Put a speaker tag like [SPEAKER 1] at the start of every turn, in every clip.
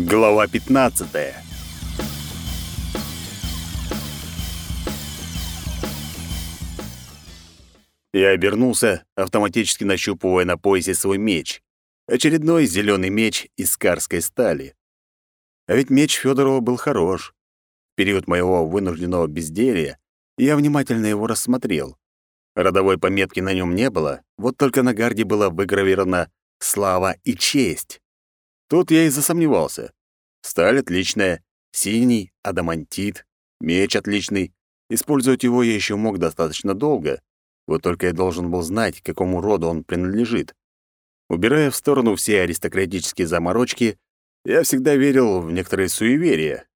[SPEAKER 1] Глава 15. Я обернулся, автоматически нащупывая на поясе свой меч. Очередной зеленый меч из карской стали. А ведь меч Федорова был хорош. В период моего вынужденного безделья я внимательно его рассмотрел. Родовой пометки на нем не было, вот только на гарде было выгравировано «Слава и честь». Тут я и засомневался. Сталь отличная, синий, адамантит, меч отличный. Использовать его я еще мог достаточно долго. Вот только я должен был знать, к какому роду он принадлежит. Убирая в сторону все аристократические заморочки, я всегда верил в некоторые суеверия.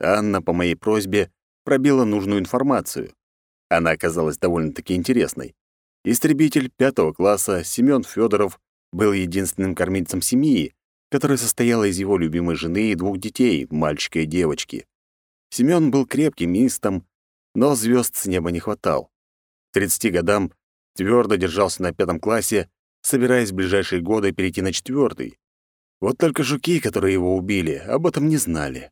[SPEAKER 1] Анна по моей просьбе пробила нужную информацию. Она оказалась довольно-таки интересной. Истребитель пятого класса Семён Федоров был единственным кормильцем семьи, которая состояла из его любимой жены и двух детей, мальчика и девочки. Семён был крепким истом, но звезд с неба не хватал. К 30 годам твердо держался на пятом классе, собираясь в ближайшие годы перейти на четвертый. Вот только жуки, которые его убили, об этом не знали.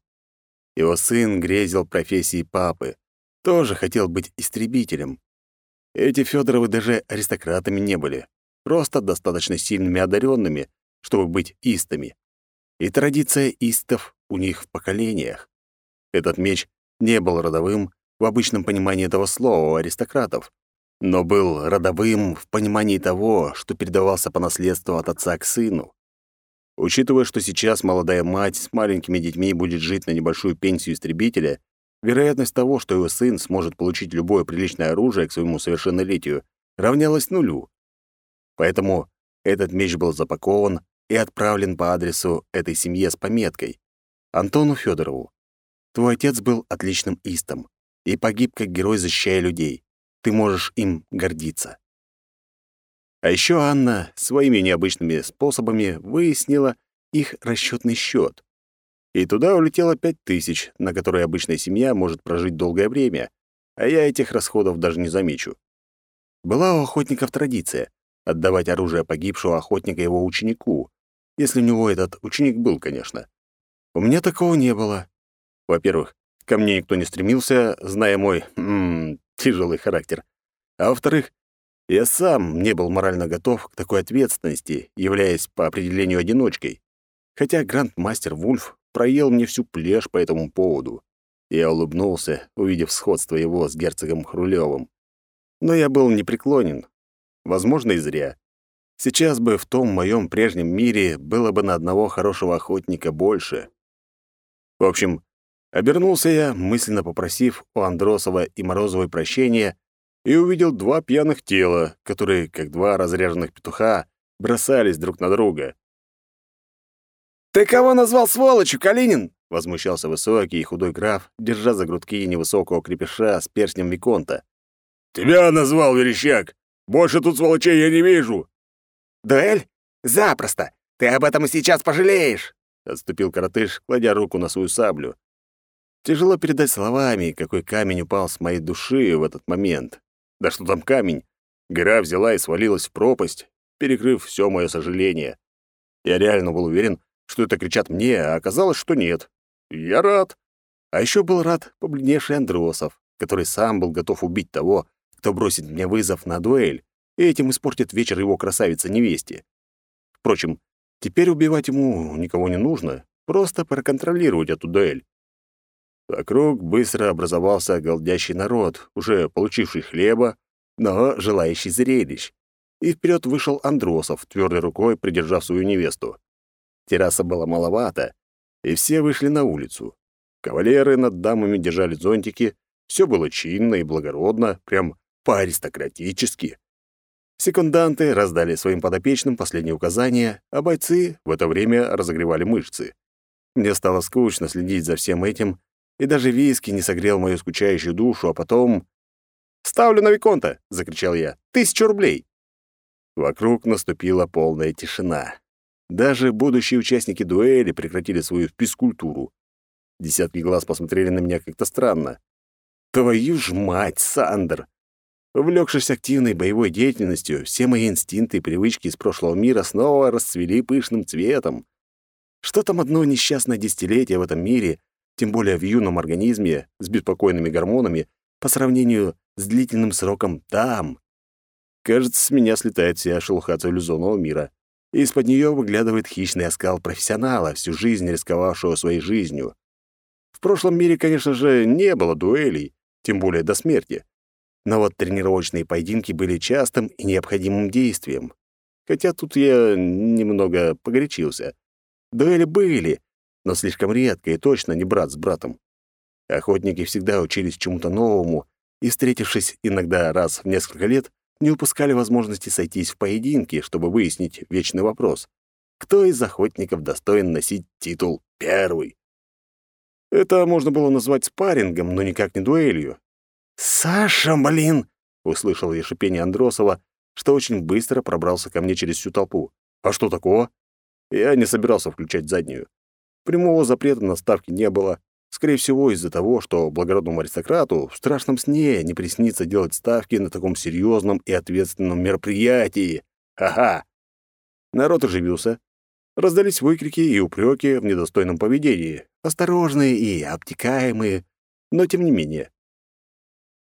[SPEAKER 1] Его сын грезил профессией папы, тоже хотел быть истребителем. Эти Федоровы даже аристократами не были, просто достаточно сильными одаренными, чтобы быть истами. И традиция истов у них в поколениях. Этот меч не был родовым в обычном понимании этого слова у аристократов, но был родовым в понимании того, что передавался по наследству от отца к сыну. Учитывая, что сейчас молодая мать с маленькими детьми будет жить на небольшую пенсию истребителя, вероятность того, что его сын сможет получить любое приличное оружие к своему совершеннолетию, равнялась нулю. Поэтому этот меч был запакован и отправлен по адресу этой семье с пометкой «Антону Федорову. Твой отец был отличным истом и погиб как герой, защищая людей. Ты можешь им гордиться». А еще Анна своими необычными способами выяснила их расчетный счет. И туда улетело пять тысяч, на которые обычная семья может прожить долгое время, а я этих расходов даже не замечу. Была у охотников традиция отдавать оружие погибшего охотника его ученику, если у него этот ученик был, конечно. У меня такого не было. Во-первых, ко мне никто не стремился, зная мой м тяжелый характер. А во-вторых, я сам не был морально готов к такой ответственности, являясь по определению одиночкой. Хотя грандмастер Вульф проел мне всю плешь по этому поводу. Я улыбнулся, увидев сходство его с герцогом Хрулевым. Но я был непреклонен, Возможно, и зря. Сейчас бы в том моем прежнем мире было бы на одного хорошего охотника больше. В общем, обернулся я, мысленно попросив у Андросова и Морозовой прощения, и увидел два пьяных тела, которые, как два разряженных петуха, бросались друг на друга. «Ты кого назвал сволочью, Калинин?» — возмущался высокий и худой граф, держа за грудки невысокого крепеша с перстнем Виконта.
[SPEAKER 2] «Тебя назвал, верещак! Больше тут сволочей я не вижу!»
[SPEAKER 3] «Дуэль? Запросто! Ты об этом и сейчас пожалеешь!»
[SPEAKER 1] Отступил коротыш, кладя руку на свою саблю. Тяжело передать словами, какой камень упал с моей души в этот момент. Да что там камень? Гора взяла и свалилась в пропасть, перекрыв все мое сожаление. Я реально был уверен, что это кричат мне, а оказалось, что нет. Я рад. А еще был рад побледневший Андросов, который сам был готов убить того, кто бросит мне вызов на дуэль, и этим испортит вечер его красавицы-невесте. Впрочем, теперь убивать ему никого не нужно, просто проконтролировать эту дуэль. Вокруг быстро образовался голдящий народ, уже получивший хлеба, но желающий зрелищ. И вперед вышел Андросов, твердой рукой придержав свою невесту. Терраса была маловато, и все вышли на улицу. Кавалеры над дамами держали зонтики, все было чинно и благородно, прям по-аристократически. Секунданты раздали своим подопечным последние указания, а бойцы в это время разогревали мышцы. Мне стало скучно следить за всем этим, и даже виски не согрел мою скучающую душу, а потом... «Ставлю на Виконта!» — закричал я. «Тысячу рублей!» Вокруг наступила полная тишина. Даже будущие участники дуэли прекратили свою физкультуру. Десятки глаз посмотрели на меня как-то странно. «Твою ж мать, Сандер! Увлекшись активной боевой деятельностью, все мои инстинкты и привычки из прошлого мира снова расцвели пышным цветом. Что там одно несчастное десятилетие в этом мире, тем более в юном организме с беспокойными гормонами, по сравнению с длительным сроком там? Кажется, с меня слетает вся шелуха цивилизованного мира, и из-под нее выглядывает хищный оскал профессионала, всю жизнь рисковавшего своей жизнью. В прошлом мире, конечно же, не было дуэлей, тем более до смерти. Но вот тренировочные поединки были частым и необходимым действием. Хотя тут я немного погорячился. Дуэли были, но слишком редко и точно не брат с братом. Охотники всегда учились чему-то новому, и, встретившись иногда раз в несколько лет, не упускали возможности сойтись в поединке, чтобы выяснить вечный вопрос. Кто из охотников достоин носить титул «Первый»? Это можно было назвать спаррингом, но никак не дуэлью. «Саша, блин!» — услышал я шипение Андросова, что очень быстро пробрался ко мне через всю толпу. «А что такого?» Я не собирался включать заднюю. Прямого запрета на ставки не было. Скорее всего, из-за того, что благородному аристократу в страшном сне не приснится делать ставки на таком серьезном и ответственном мероприятии. Ха-ха! Народ оживился. Раздались выкрики и упреки в недостойном поведении. Осторожные и обтекаемые, но тем не менее.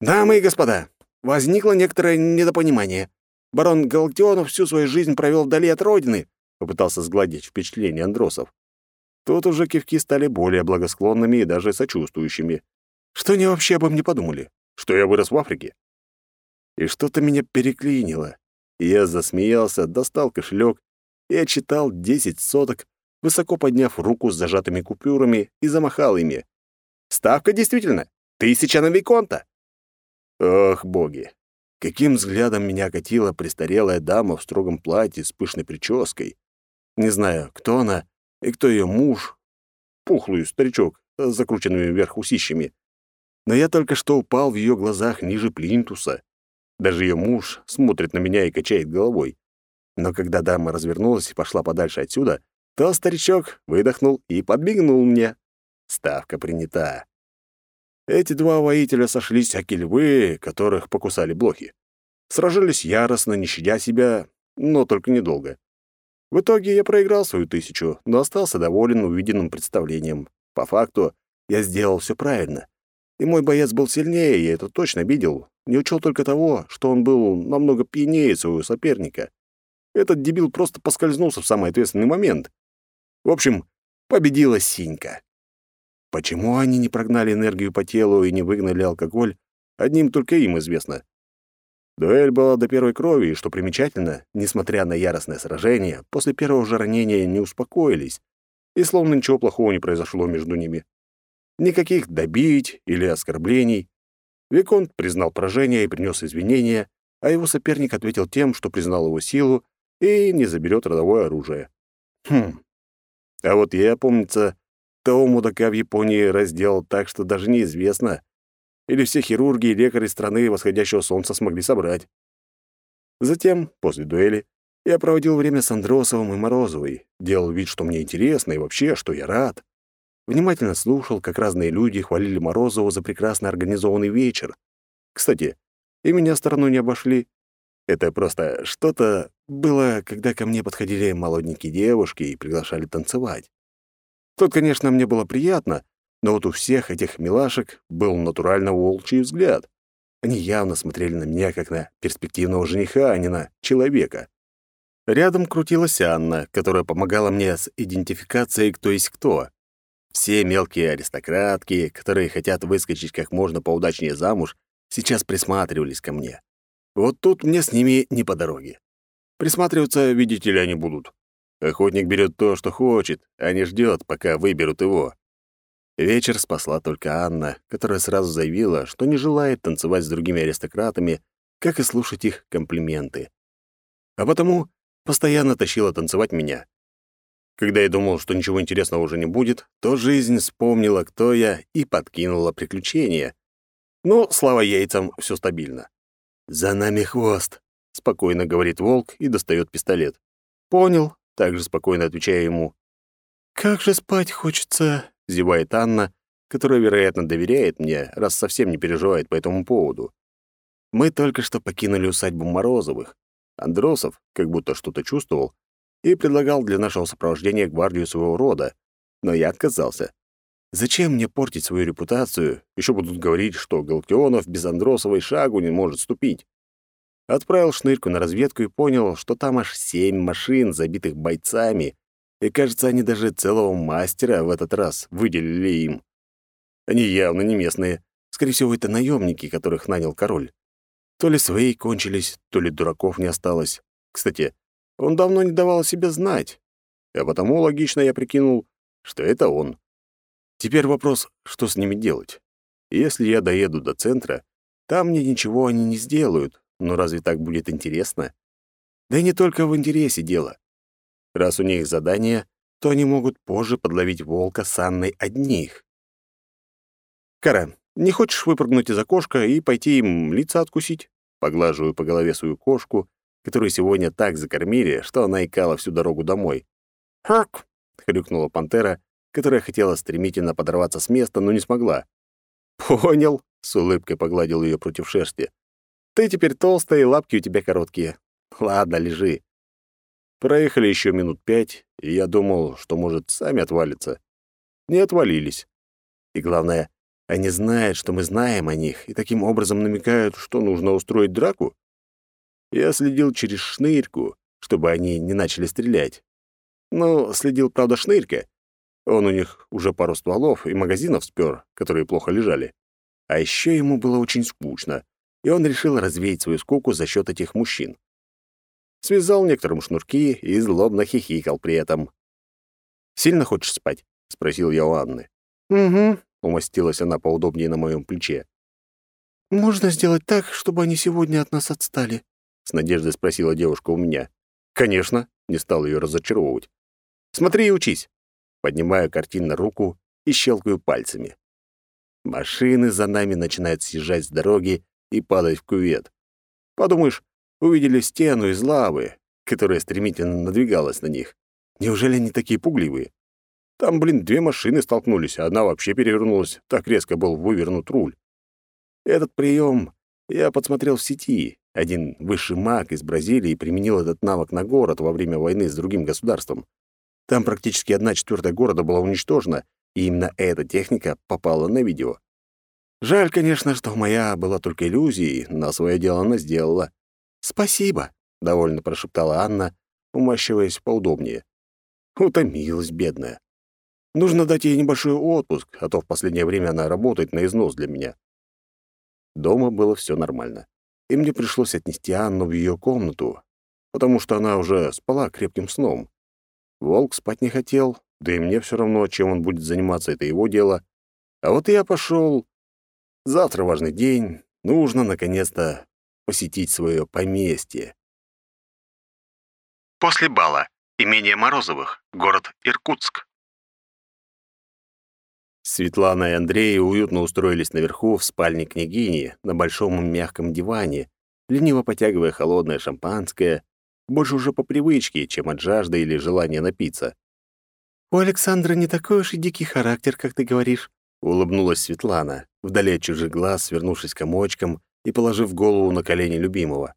[SPEAKER 1] «Дамы и господа, возникло некоторое недопонимание. Барон Галактионов всю свою жизнь провел вдали от родины», — попытался сгладить впечатление Андросов. Тут уже кивки стали более благосклонными и даже сочувствующими. Что они вообще обо мне подумали? Что я вырос в Африке? И что-то меня переклинило. Я засмеялся, достал кошелек и отчитал десять соток, высоко подняв руку с зажатыми купюрами и замахал ими. «Ставка действительно! Тысяча на Виконта!» Ох, боги! Каким взглядом меня окатила престарелая дама в строгом платье с пышной прической. Не знаю, кто она и кто ее муж. Пухлый старичок с закрученными вверх усищами. Но я только что упал в ее глазах ниже плинтуса. Даже ее муж смотрит на меня и качает головой. Но когда дама развернулась и пошла подальше отсюда, то старичок выдохнул и подмигнул мне. Ставка принята. Эти два воителя сошлись аки львы, которых покусали блохи. Сражались яростно, не щадя себя, но только недолго. В итоге я проиграл свою тысячу, но остался доволен увиденным представлением. По факту, я сделал все правильно. И мой боец был сильнее, я это точно видел. Не учел только того, что он был намного пьянее своего соперника. Этот дебил просто поскользнулся в самый ответственный момент. В общем, победила Синька. Почему они не прогнали энергию по телу и не выгнали алкоголь, одним только им известно. Дуэль была до первой крови, и, что примечательно, несмотря на яростное сражение, после первого же ранения не успокоились, и словно ничего плохого не произошло между ними. Никаких добить или оскорблений. Виконт признал поражение и принес извинения, а его соперник ответил тем, что признал его силу и не заберет родовое оружие. Хм. А вот я, помнится, того мудака в Японии разделал так, что даже неизвестно, или все хирурги и лекари страны восходящего солнца смогли собрать. Затем, после дуэли, я проводил время с Андросовым и Морозовой, делал вид, что мне интересно и вообще, что я рад. Внимательно слушал, как разные люди хвалили Морозову за прекрасно организованный вечер. Кстати, и меня стороной не обошли. Это просто что-то было, когда ко мне подходили молоденькие девушки и приглашали танцевать. Тут, конечно, мне было приятно, но вот у всех этих милашек был натурально волчий взгляд. Они явно смотрели на меня как на перспективного жениха, а не на человека. Рядом крутилась Анна, которая помогала мне с идентификацией кто есть кто. Все мелкие аристократки, которые хотят выскочить как можно поудачнее замуж, сейчас присматривались ко мне. Вот тут мне с ними не по дороге. Присматриваться, видите ли, они будут. Охотник берет то, что хочет, а не ждет, пока выберут его. Вечер спасла только Анна, которая сразу заявила, что не желает танцевать с другими аристократами, как и слушать их комплименты. А потому постоянно тащила танцевать меня. Когда я думал, что ничего интересного уже не будет, то жизнь вспомнила, кто я, и подкинула приключения. Но, слава яйцам, все стабильно. «За нами хвост», — спокойно говорит волк и достает пистолет. «Понял», также спокойно отвечая ему. «Как же спать хочется», — зевает Анна, которая, вероятно, доверяет мне, раз совсем не переживает по этому поводу. Мы только что покинули усадьбу Морозовых. Андросов, как будто что-то чувствовал, и предлагал для нашего сопровождения гвардию своего рода, но я отказался. Зачем мне портить свою репутацию? Еще будут говорить, что Галактионов без Андросовой шагу не может ступить. Отправил шнырьку на разведку и понял, что там аж семь машин, забитых бойцами, и, кажется, они даже целого мастера в этот раз выделили им. Они явно не местные. Скорее всего, это наемники, которых нанял король. То ли свои кончились, то ли дураков не осталось. Кстати, он давно не давал о себе знать, а потому логично я прикинул, что это он. Теперь вопрос, что с ними делать? Если я доеду до центра, там мне ничего они не сделают, но разве так будет интересно? Да и не только в интересе дело. Раз у них задание, то они могут позже подловить волка с Анной одних. «Кара, не хочешь выпрыгнуть из окошка и пойти им лица откусить?» Поглаживаю по голове свою кошку, которую сегодня так закормили, что она икала всю дорогу домой. «Харк!» — хрюкнула пантера, которая хотела стремительно подорваться с места, но не смогла. «Понял», — с улыбкой погладил ее против шерсти. «Ты теперь толстая, и лапки у тебя короткие. Ладно, лежи». Проехали еще минут пять, и я думал, что, может, сами отвалятся. Не отвалились. И главное, они знают, что мы знаем о них, и таким образом намекают, что нужно устроить драку. Я следил через шнырьку, чтобы они не начали стрелять. Но следил, правда, шнырька, он у них уже пару стволов и магазинов спер, которые плохо лежали. А еще ему было очень скучно, и он решил развеять свою скуку за счет этих мужчин. Связал некоторым шнурки и злобно хихикал при этом. «Сильно хочешь спать?» — спросил я у Анны.
[SPEAKER 3] «Угу», —
[SPEAKER 1] умостилась она поудобнее на моем плече.
[SPEAKER 3] «Можно сделать так, чтобы они сегодня от нас отстали?»
[SPEAKER 1] — с надеждой спросила девушка у меня. «Конечно», — не стал ее разочаровывать. «Смотри и учись». Поднимаю картинно руку и щелкаю пальцами. Машины за нами начинают съезжать с дороги и падать в кювет. Подумаешь, увидели стену из лавы, которая стремительно надвигалась на них. Неужели они такие пугливые? Там, блин, две машины столкнулись, а одна вообще перевернулась, так резко был вывернут руль. Этот прием я подсмотрел в сети. Один высший маг из Бразилии применил этот навык на город во время войны с другим государством. Там практически одна четвертая города была уничтожена, и именно эта техника попала на видео. Жаль, конечно, что моя была только иллюзией, но свое дело она сделала. «Спасибо», — довольно прошептала Анна, умащиваясь поудобнее. Утомилась, бедная. Нужно дать ей небольшой отпуск, а то в последнее время она работает на износ для меня. Дома было все нормально, и мне пришлось отнести Анну в ее комнату, потому что она уже спала крепким сном. Волк спать не хотел, да и мне все равно, чем он будет заниматься, это его дело. А вот я пошел. Завтра важный день, нужно, наконец-то, посетить свое поместье.
[SPEAKER 4] После бала. Имение Морозовых. Город Иркутск.
[SPEAKER 1] Светлана и Андрей уютно устроились наверху в спальне княгини на большом мягком диване, лениво потягивая холодное шампанское больше уже по привычке, чем от жажды или желания напиться.
[SPEAKER 3] «У Александра не такой уж и дикий характер, как ты говоришь», —
[SPEAKER 1] улыбнулась Светлана, вдали от чужих глаз, свернувшись комочком и положив голову на колени любимого.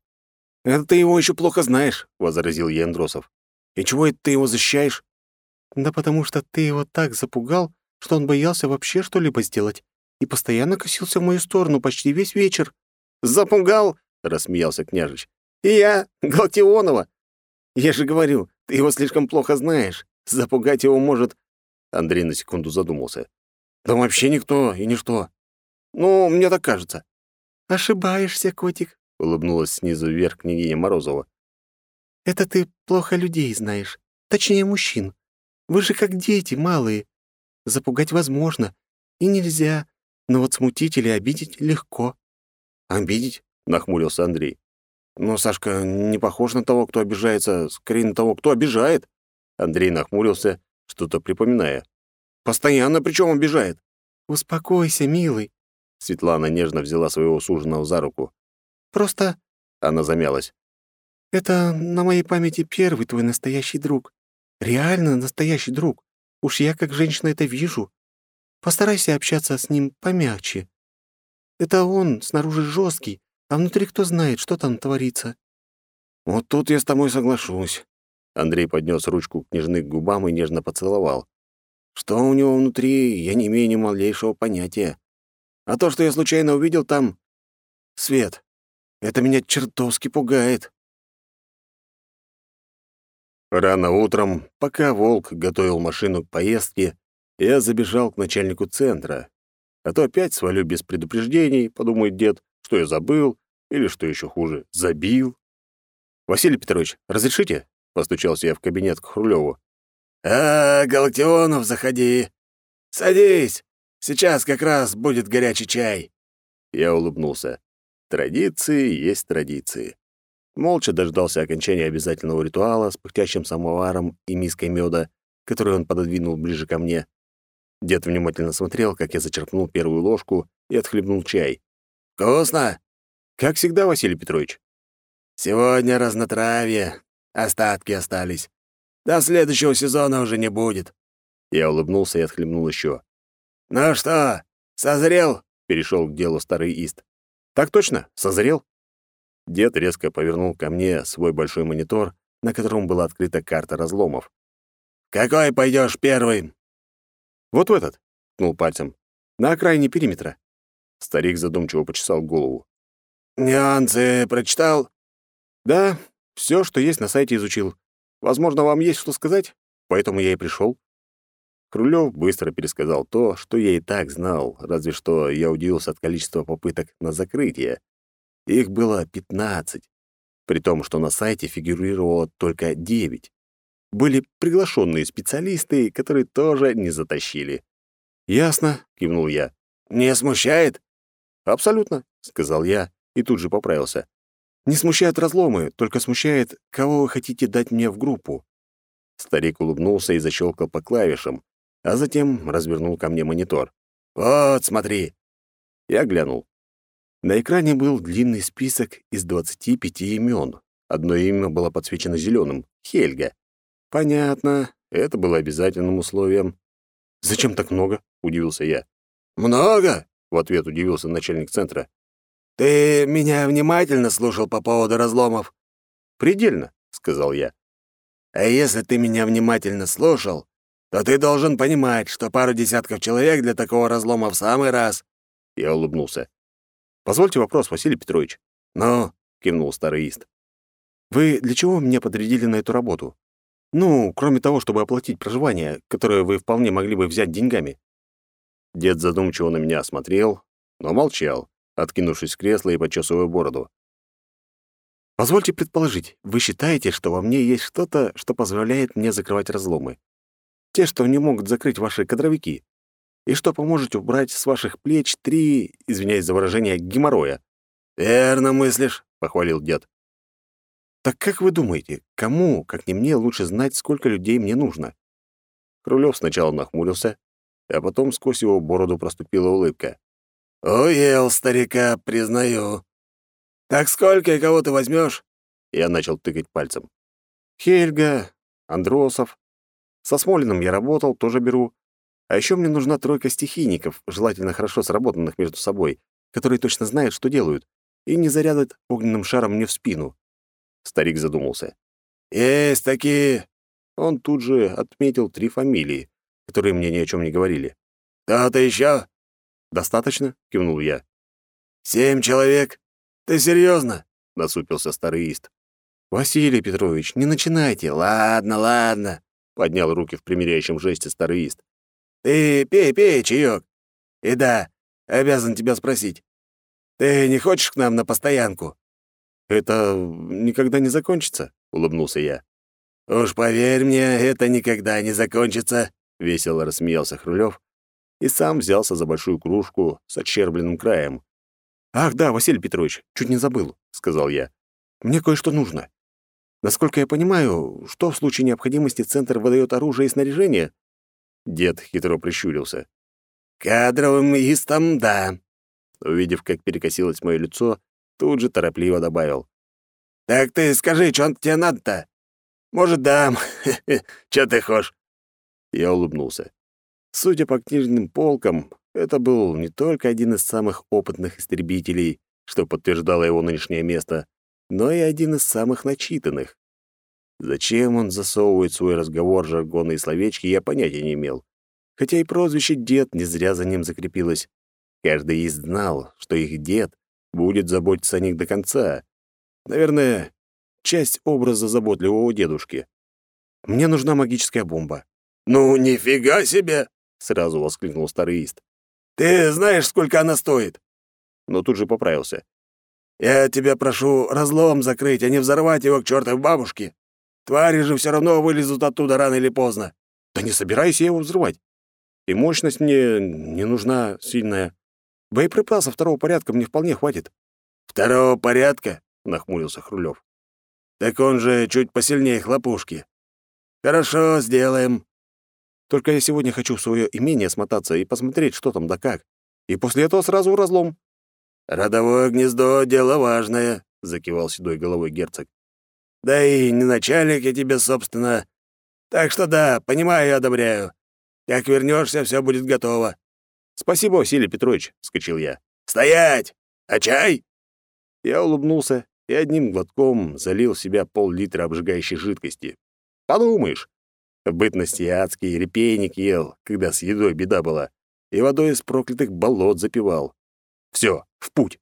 [SPEAKER 1] «Это ты его еще плохо знаешь», — возразил ей Андросов. «И чего это ты его защищаешь?»
[SPEAKER 3] «Да потому что ты его так запугал, что он боялся вообще что-либо сделать и постоянно косился в мою сторону почти весь вечер».
[SPEAKER 1] «Запугал?» — рассмеялся княжич.
[SPEAKER 3] И я, Галтионова. Я же говорю, ты его слишком плохо знаешь. Запугать его может...»
[SPEAKER 1] Андрей на секунду задумался.
[SPEAKER 3] «Да вообще никто и ничто. Ну, мне так кажется».
[SPEAKER 5] «Ошибаешься, котик», —
[SPEAKER 1] улыбнулась снизу вверх княгиня Морозова.
[SPEAKER 5] «Это ты плохо людей знаешь. Точнее, мужчин. Вы же как дети, малые. Запугать возможно. И нельзя. Но вот смутить или обидеть легко».
[SPEAKER 1] «Обидеть?» — нахмурился Андрей. Но Сашка не похож на того, кто обижается, скорее на того, кто обижает. Андрей нахмурился, что-то припоминая. Постоянно причем обижает.
[SPEAKER 5] Успокойся, милый.
[SPEAKER 1] Светлана нежно взяла своего суженого за руку.
[SPEAKER 5] Просто...
[SPEAKER 1] Она замялась.
[SPEAKER 5] Это на моей памяти первый твой настоящий друг. Реально настоящий друг. Уж я как женщина это вижу. Постарайся общаться с ним помягче. Это он снаружи жесткий, а внутри кто знает, что там творится.
[SPEAKER 1] Вот тут я с тобой соглашусь. Андрей поднес ручку княжны к губам и нежно поцеловал. Что у него внутри, я не имею ни малейшего понятия. А то, что я случайно увидел там... Свет. Это меня чертовски пугает. Рано утром, пока Волк готовил машину к поездке, я забежал к начальнику центра. А то опять свалю без предупреждений, подумает дед, что я забыл, или, что еще хуже, забил. «Василий Петрович, разрешите?» — постучался я в кабинет к Хрулеву.
[SPEAKER 2] «А, Галактионов, заходи. Садись. Сейчас как раз будет горячий чай».
[SPEAKER 1] Я улыбнулся. Традиции есть традиции. Молча дождался окончания обязательного ритуала с пыхтящим самоваром и миской меда, который он пододвинул ближе ко мне. Дед внимательно смотрел, как я зачерпнул первую ложку и отхлебнул чай.
[SPEAKER 2] «Вкусно?»
[SPEAKER 1] «Как всегда, Василий Петрович».
[SPEAKER 2] «Сегодня разнотравье. Остатки остались. До следующего сезона уже не будет».
[SPEAKER 1] Я улыбнулся и отхлебнул еще.
[SPEAKER 2] «Ну что, созрел?» — перешел к делу старый Ист.
[SPEAKER 1] «Так точно, созрел». Дед резко повернул ко мне свой большой монитор, на котором была открыта карта разломов.
[SPEAKER 2] «Какой пойдешь первым?»
[SPEAKER 1] «Вот в этот», — ткнул пальцем, — «на окраине периметра». Старик задумчиво почесал голову.
[SPEAKER 2] «Нюансы прочитал?»
[SPEAKER 1] «Да, все, что есть на сайте, изучил. Возможно, вам есть что сказать, поэтому я и пришел. Крулёв быстро пересказал то, что я и так знал, разве что я удивился от количества попыток на закрытие. Их было 15, при том, что на сайте фигурировало только 9. Были приглашенные специалисты, которые тоже не затащили. «Ясно», — кивнул я.
[SPEAKER 2] «Не смущает?»
[SPEAKER 1] «Абсолютно», — сказал я и тут же поправился. «Не смущают разломы, только смущает, кого вы хотите дать мне в группу». Старик улыбнулся и защелкал по клавишам, а затем развернул ко мне монитор.
[SPEAKER 2] «Вот, смотри!»
[SPEAKER 1] Я глянул. На экране был длинный список из 25 имен. Одно имя было подсвечено зеленым — Хельга. Понятно, это было обязательным условием. «Зачем так много?» — удивился я.
[SPEAKER 2] «Много?»
[SPEAKER 1] — в ответ удивился начальник центра.
[SPEAKER 2] «Ты меня внимательно слушал по поводу разломов?»
[SPEAKER 1] «Предельно», — сказал я.
[SPEAKER 2] «А если ты меня внимательно слушал, то ты должен понимать, что пару десятков человек для такого разлома в самый раз».
[SPEAKER 1] Я улыбнулся. «Позвольте вопрос, Василий Петрович».
[SPEAKER 2] «Ну?»
[SPEAKER 1] — кивнул старый ист. «Вы для чего меня подрядили на эту работу? Ну, кроме того, чтобы оплатить проживание, которое вы вполне могли бы взять деньгами». Дед задумчиво на меня смотрел, но молчал, откинувшись в кресло и почесывая бороду. «Позвольте предположить, вы считаете, что во мне есть что-то, что позволяет мне закрывать разломы? Те, что не могут закрыть ваши кадровики? И что поможет убрать с ваших плеч три, извиняюсь за выражение, геморроя?»
[SPEAKER 2] «Верно мыслишь», — похвалил дед.
[SPEAKER 1] Так как вы думаете, кому, как не мне, лучше знать, сколько людей мне нужно? Крулёв сначала нахмурился, а потом сквозь его бороду проступила улыбка.
[SPEAKER 2] «Уел старика, признаю. Так сколько и кого ты возьмешь?
[SPEAKER 1] Я начал тыкать пальцем. «Хельга, Андросов. Со Смолиным я работал, тоже беру. А еще мне нужна тройка стихийников, желательно хорошо сработанных между собой, которые точно знают, что делают, и не зарядят огненным шаром мне в спину. Старик задумался.
[SPEAKER 2] «Есть такие!»
[SPEAKER 1] Он тут же отметил три фамилии, которые мне ни о чем не говорили.
[SPEAKER 2] «Кто-то еще?»
[SPEAKER 1] «Достаточно?» — кивнул я.
[SPEAKER 2] «Семь человек? Ты серьезно?
[SPEAKER 1] насупился старый ист.
[SPEAKER 3] «Василий Петрович, не начинайте!»
[SPEAKER 2] «Ладно, ладно!»
[SPEAKER 1] — поднял руки в примиряющем жесте старый ист.
[SPEAKER 2] «Ты пей, пей, чаек. И да, обязан тебя спросить. Ты не хочешь к нам на постоянку?»
[SPEAKER 1] «Это никогда не закончится», — улыбнулся я.
[SPEAKER 2] «Уж поверь мне, это никогда не закончится», —
[SPEAKER 1] весело рассмеялся Хрулёв и сам взялся за большую кружку с отщербленным краем. «Ах, да, Василий Петрович, чуть не забыл», — сказал я. «Мне кое-что нужно. Насколько я понимаю, что в случае необходимости Центр выдает оружие и снаряжение?» Дед хитро прищурился.
[SPEAKER 2] «Кадровым истом, да».
[SPEAKER 1] Увидев, как перекосилось мое лицо, Тут же торопливо добавил.
[SPEAKER 2] «Так ты скажи, что тебе надо-то? Может, дам. Чё ты хочешь?»
[SPEAKER 1] Я улыбнулся. Судя по книжным полкам, это был не только один из самых опытных истребителей, что подтверждало его нынешнее место, но и один из самых начитанных. Зачем он засовывает свой разговор жаргонные словечки, я понятия не имел. Хотя и прозвище «дед» не зря за ним закрепилось. Каждый из знал, что их дед будет заботиться о них до конца. Наверное, часть образа заботливого дедушки. Мне нужна магическая бомба.
[SPEAKER 2] «Ну, нифига себе!»
[SPEAKER 1] — сразу воскликнул старый ист.
[SPEAKER 2] «Ты знаешь, сколько она стоит?»
[SPEAKER 1] Но тут же поправился.
[SPEAKER 2] «Я тебя прошу разлом закрыть, а не взорвать его к чертовой бабушке. Твари же все равно вылезут оттуда рано или поздно».
[SPEAKER 1] «Да не собираюсь я его взрывать. И мощность мне не нужна сильная. Боеприпасов второго порядка мне вполне хватит».
[SPEAKER 2] «Второго порядка?» — нахмурился Хрулев. «Так он же чуть посильнее хлопушки. Хорошо, сделаем.
[SPEAKER 1] Только я сегодня хочу в свое имение смотаться и посмотреть, что там да как. И после этого сразу разлом».
[SPEAKER 2] «Родовое гнездо — дело важное», — закивал седой головой герцог. «Да и не начальник я тебе, собственно. Так что да, понимаю и одобряю. Как вернешься, все будет готово».
[SPEAKER 1] «Спасибо, Василий Петрович», — скочил я.
[SPEAKER 2] «Стоять! А чай?»
[SPEAKER 1] Я улыбнулся и одним глотком залил в себя пол-литра обжигающей жидкости. Подумаешь, в бытности адский репейник ел, когда с едой беда была, и водой из проклятых болот запивал. Все, в путь.